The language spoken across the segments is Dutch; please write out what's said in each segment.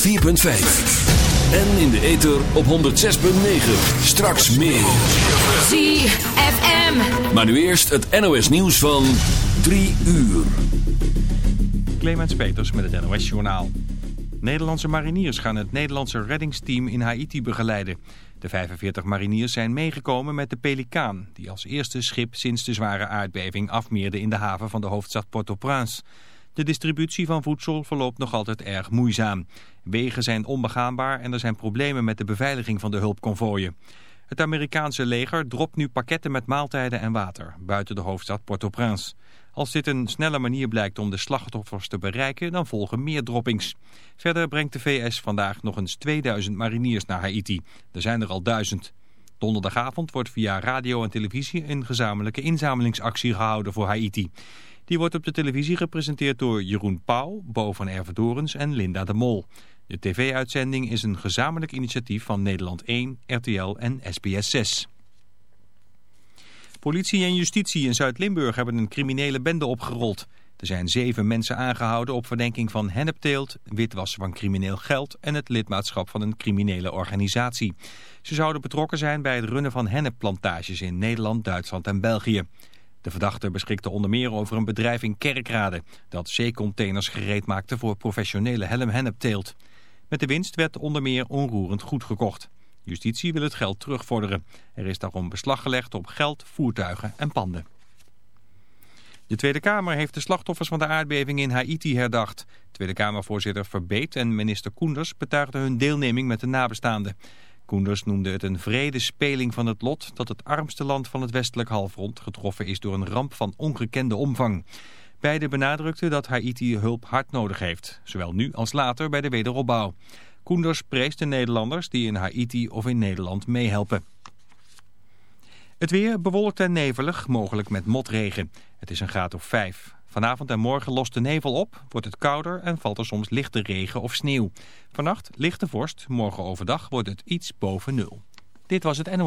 104.5. En in de ether op 106.9. Straks meer. ZFM. Maar nu eerst het NOS nieuws van 3 uur. Clemens Peters met het NOS Journaal. Nederlandse mariniers gaan het Nederlandse reddingsteam in Haiti begeleiden. De 45 mariniers zijn meegekomen met de Pelikaan... die als eerste schip sinds de zware aardbeving afmeerde in de haven van de hoofdstad Port-au-Prince. De distributie van voedsel verloopt nog altijd erg moeizaam. Wegen zijn onbegaanbaar en er zijn problemen met de beveiliging van de hulpconvooien. Het Amerikaanse leger dropt nu pakketten met maaltijden en water... buiten de hoofdstad Port-au-Prince. Als dit een snelle manier blijkt om de slachtoffers te bereiken, dan volgen meer droppings. Verder brengt de VS vandaag nog eens 2000 mariniers naar Haiti. Er zijn er al duizend. Donderdagavond wordt via radio en televisie een gezamenlijke inzamelingsactie gehouden voor Haiti. Die wordt op de televisie gepresenteerd door Jeroen Pauw, Bo van Ervedorens en Linda de Mol. De tv-uitzending is een gezamenlijk initiatief van Nederland 1, RTL en SBS 6. Politie en justitie in Zuid-Limburg hebben een criminele bende opgerold. Er zijn zeven mensen aangehouden op verdenking van hennepteelt, witwassen van crimineel geld en het lidmaatschap van een criminele organisatie. Ze zouden betrokken zijn bij het runnen van hennepplantages in Nederland, Duitsland en België. De verdachte beschikte onder meer over een bedrijf in Kerkrade dat zeecontainers gereed maakte voor professionele helm-hennepteelt. Met de winst werd onder meer onroerend goed gekocht. Justitie wil het geld terugvorderen. Er is daarom beslag gelegd op geld, voertuigen en panden. De Tweede Kamer heeft de slachtoffers van de aardbeving in Haiti herdacht. Tweede Kamervoorzitter Verbeet en minister Koenders betuigden hun deelneming met de nabestaanden. Koenders noemde het een vrede speling van het lot dat het armste land van het westelijk halfrond getroffen is door een ramp van ongekende omvang. Beide benadrukten dat Haiti hulp hard nodig heeft, zowel nu als later bij de wederopbouw. Koenders prees de Nederlanders die in Haiti of in Nederland meehelpen. Het weer bewolkt en nevelig, mogelijk met motregen. Het is een graad of 5. Vanavond en morgen lost de nevel op, wordt het kouder en valt er soms lichte regen of sneeuw. Vannacht lichte vorst, morgen overdag wordt het iets boven nul. Dit was het NO.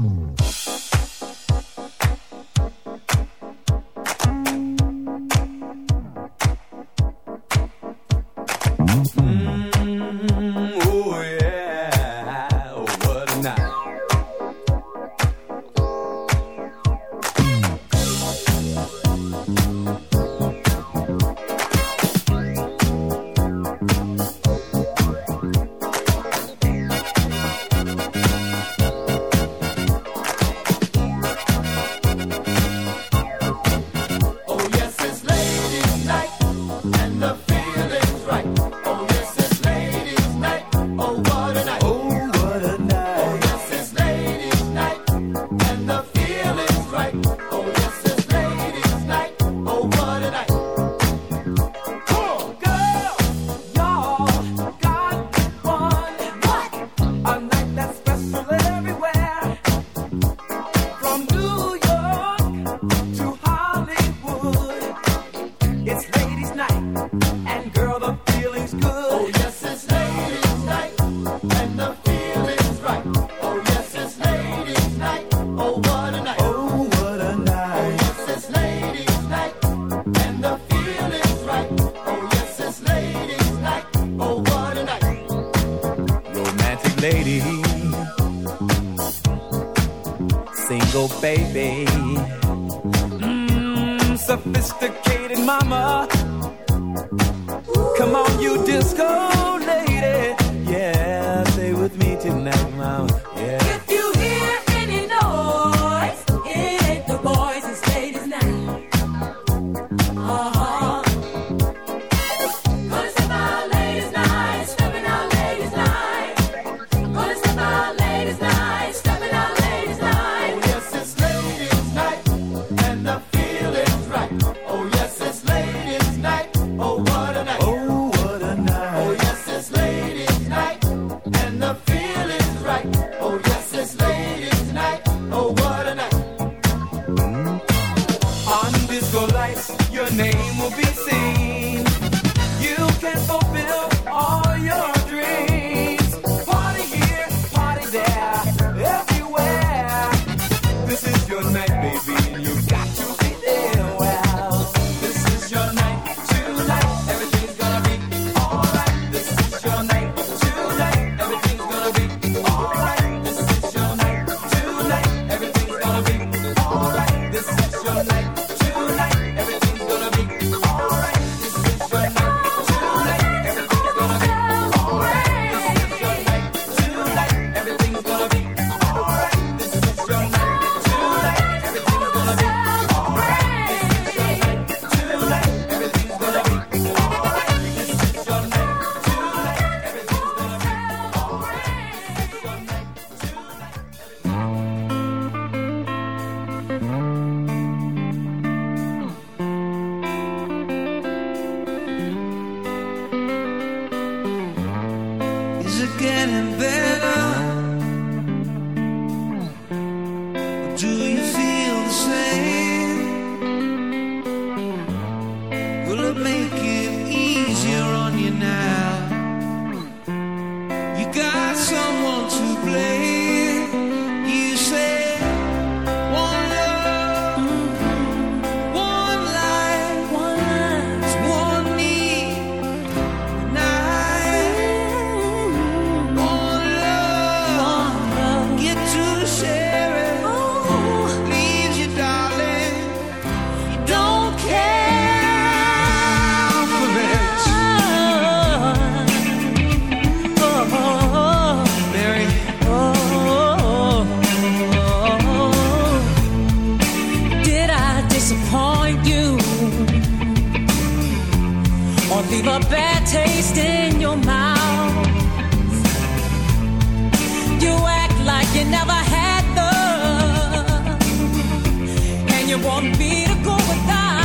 want me to go without.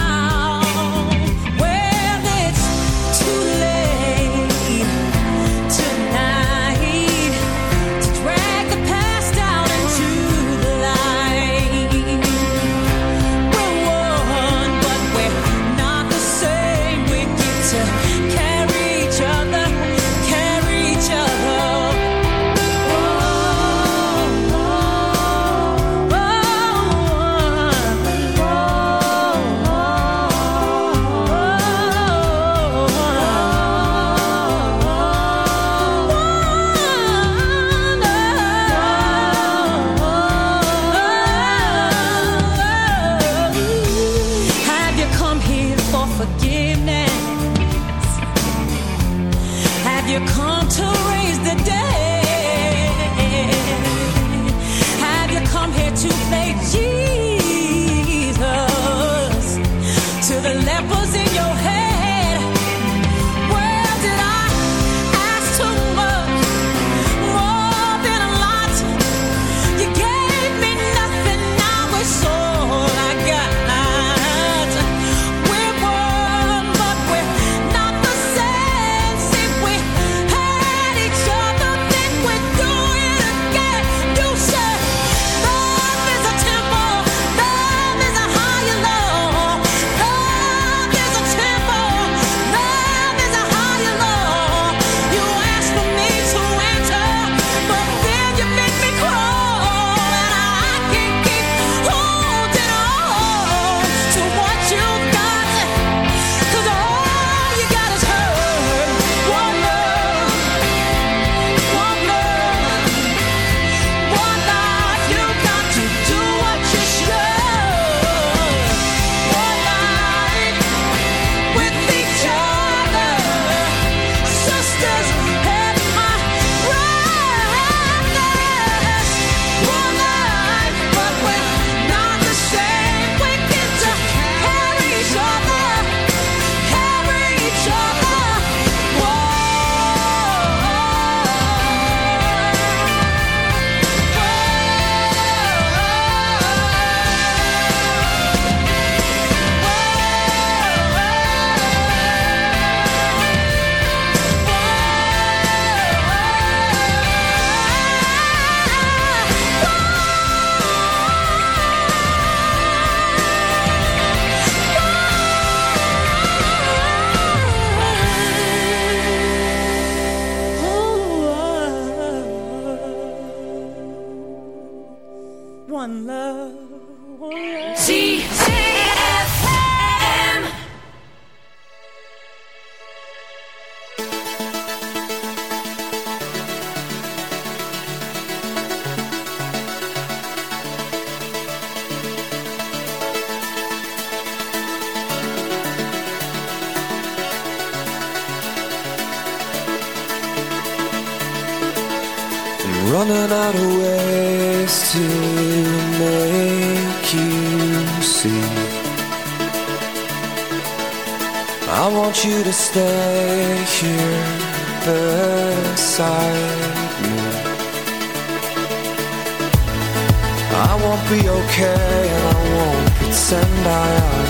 and I are.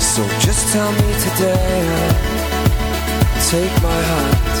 So just tell me today, take my hand.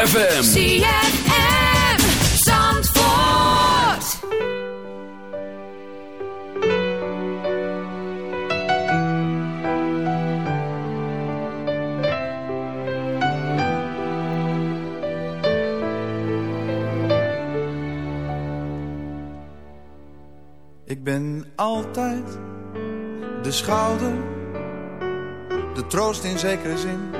ZFM. ZFM Zandvoort. Ik ben altijd de schouder, de troost in zekere zin.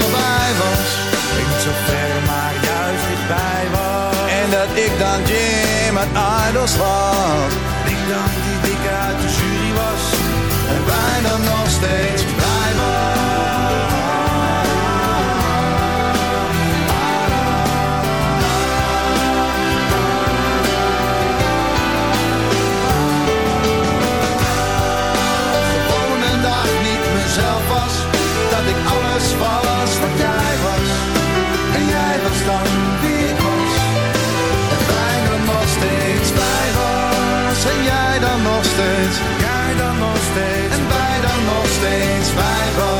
allebei was. Ik zo ver, maar juist dichtbij was. En dat ik dan Jim uit Idols was. Ik dan die dikke uit de jury was. En bijna nog steeds dan wie. En bijna nog steeds bij was. En jij dan nog steeds. Jij dan nog steeds. En wij dan nog steeds bij was.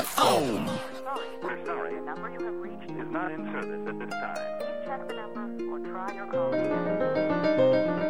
Telephone. We're sorry. The number you have reached is not in service at this time. Please Check the number or try your call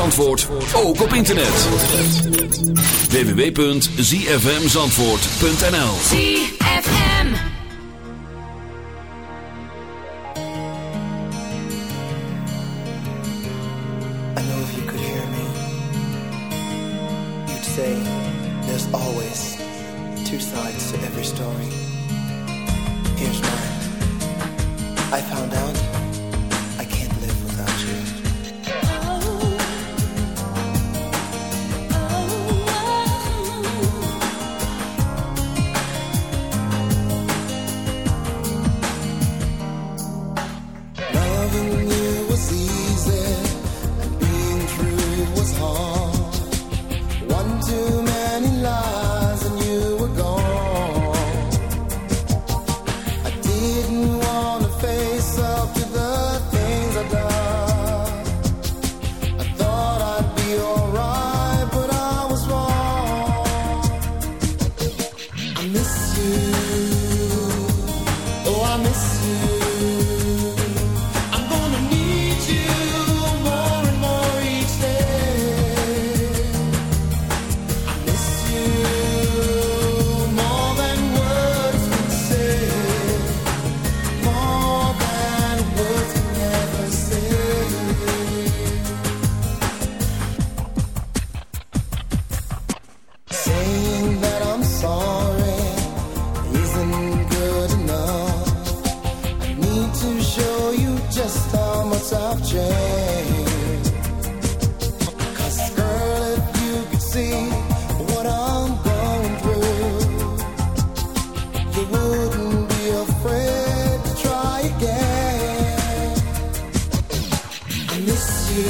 Zandvoort ook op internet. www.zfmzandvoort.nl ZFM I know if you could hear me You'd say There's always two sides to every story. Here's mine. I found out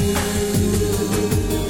Thank you.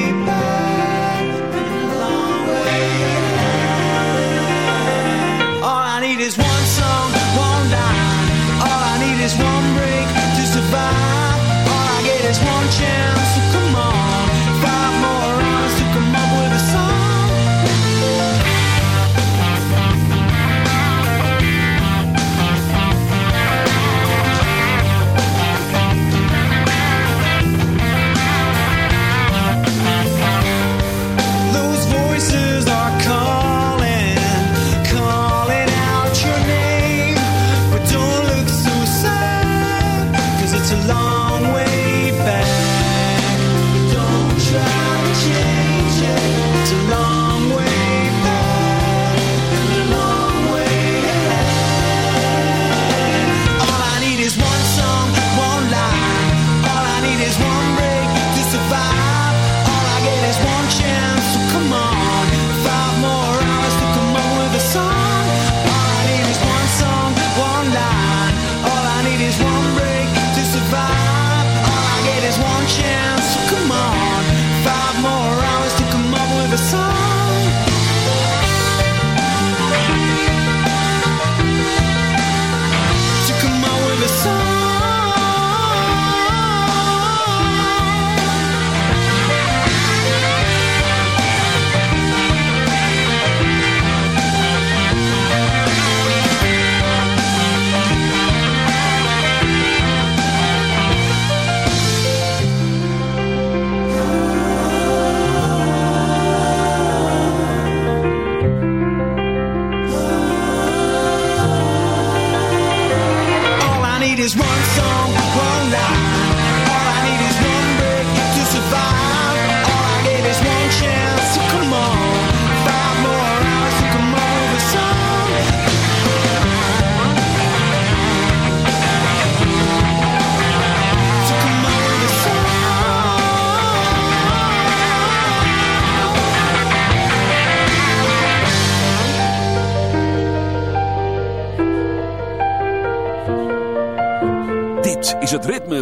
I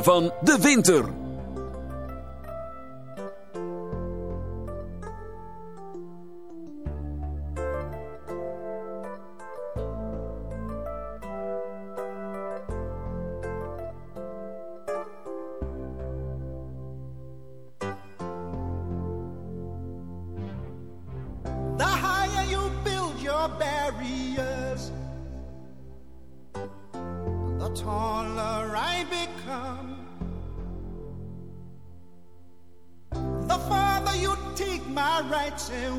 van de winter.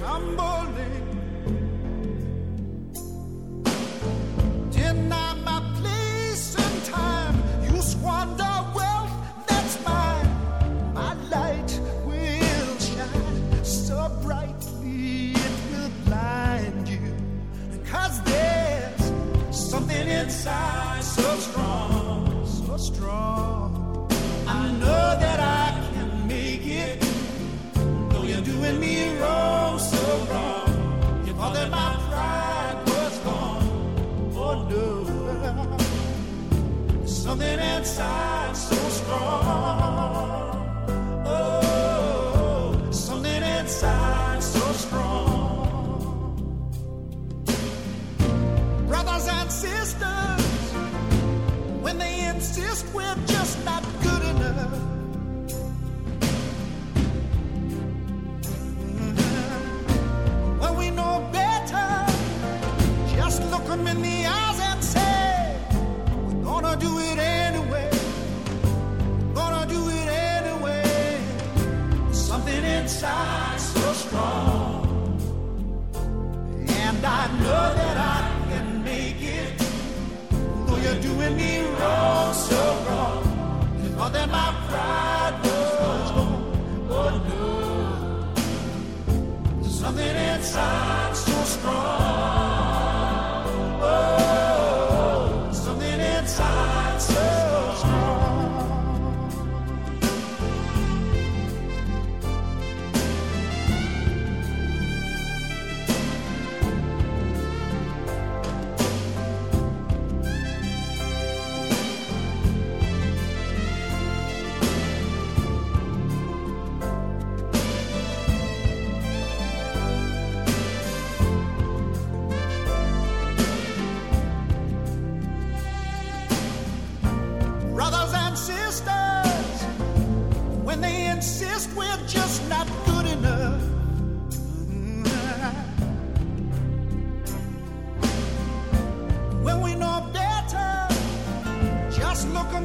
tumbling. Deny my place and time. You squander wealth that's mine. My light will shine so brightly it will blind you. Cause there's something inside so strong, so strong. I know that I can make it. Though you're doing me wrong, Something inside so strong. Oh, something inside so strong. Brothers and sisters, when they insist we're just not good enough. Mm-hmm. When we know better, just look in the inside so strong. And I know that I can make it. Though you're doing me wrong, so wrong. If Thought that my pride was gone, but oh, no. Something inside so strong.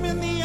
In the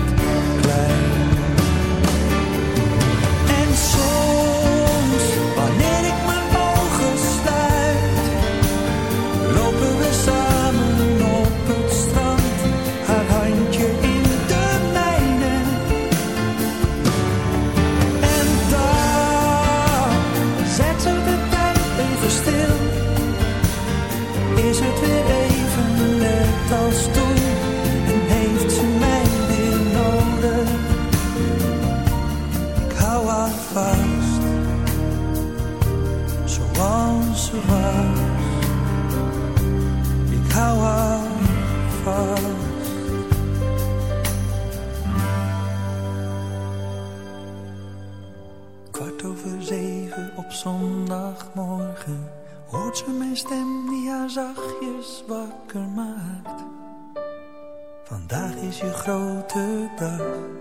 je grote dag.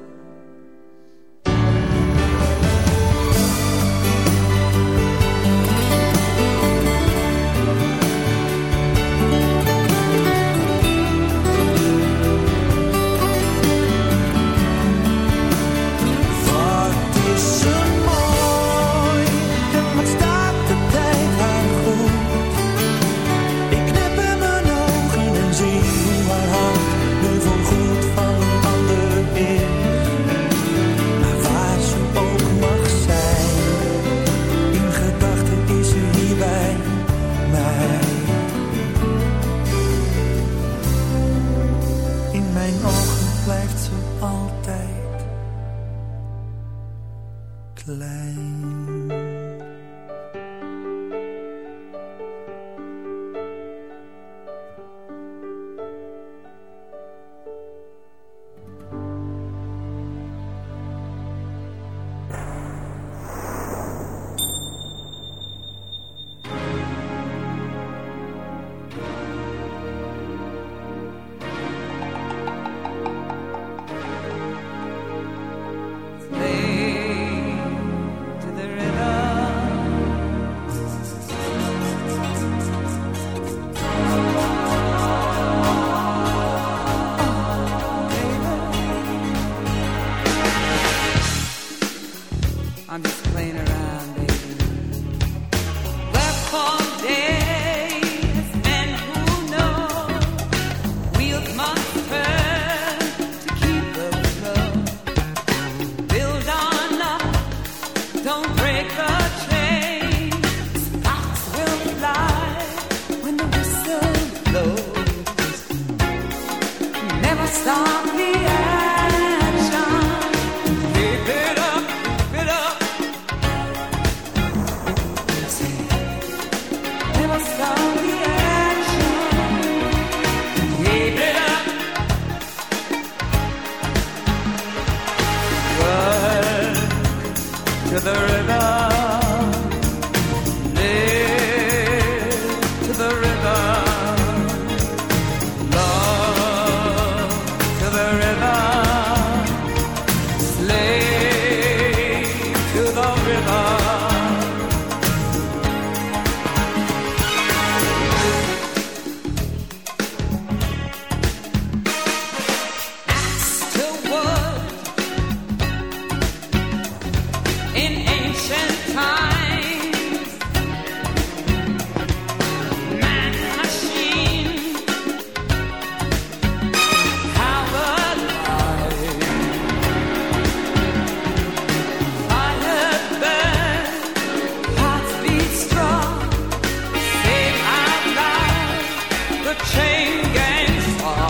same gangster.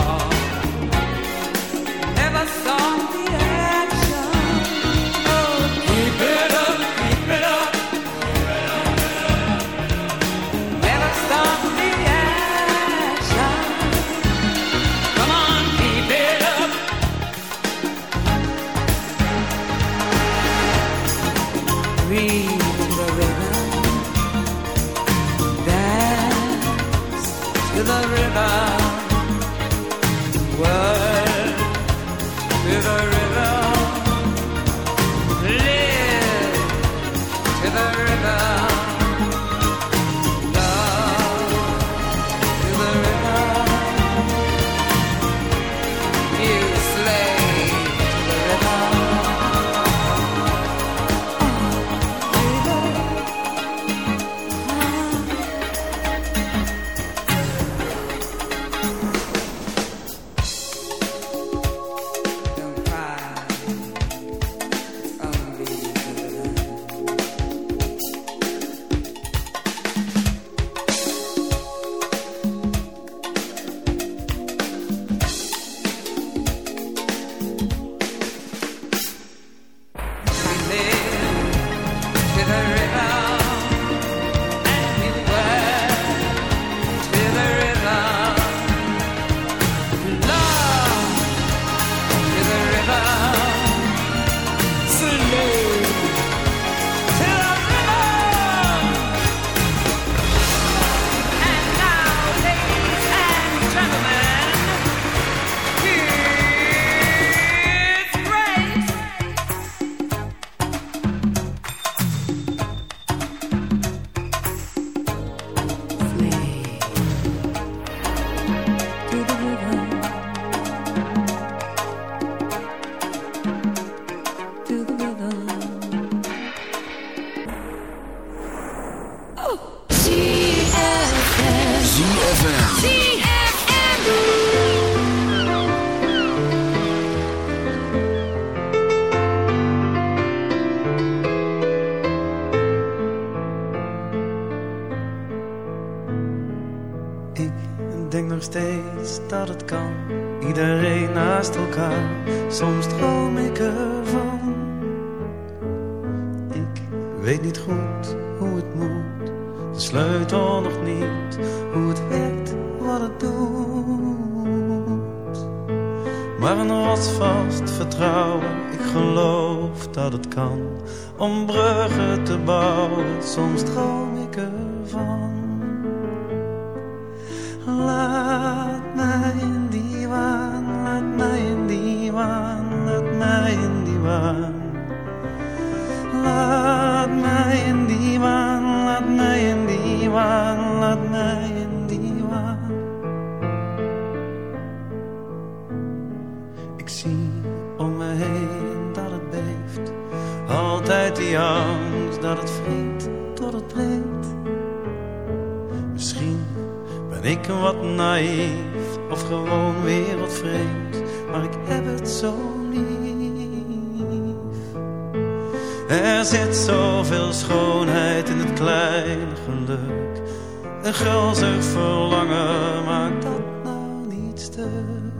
Never saw me. Niet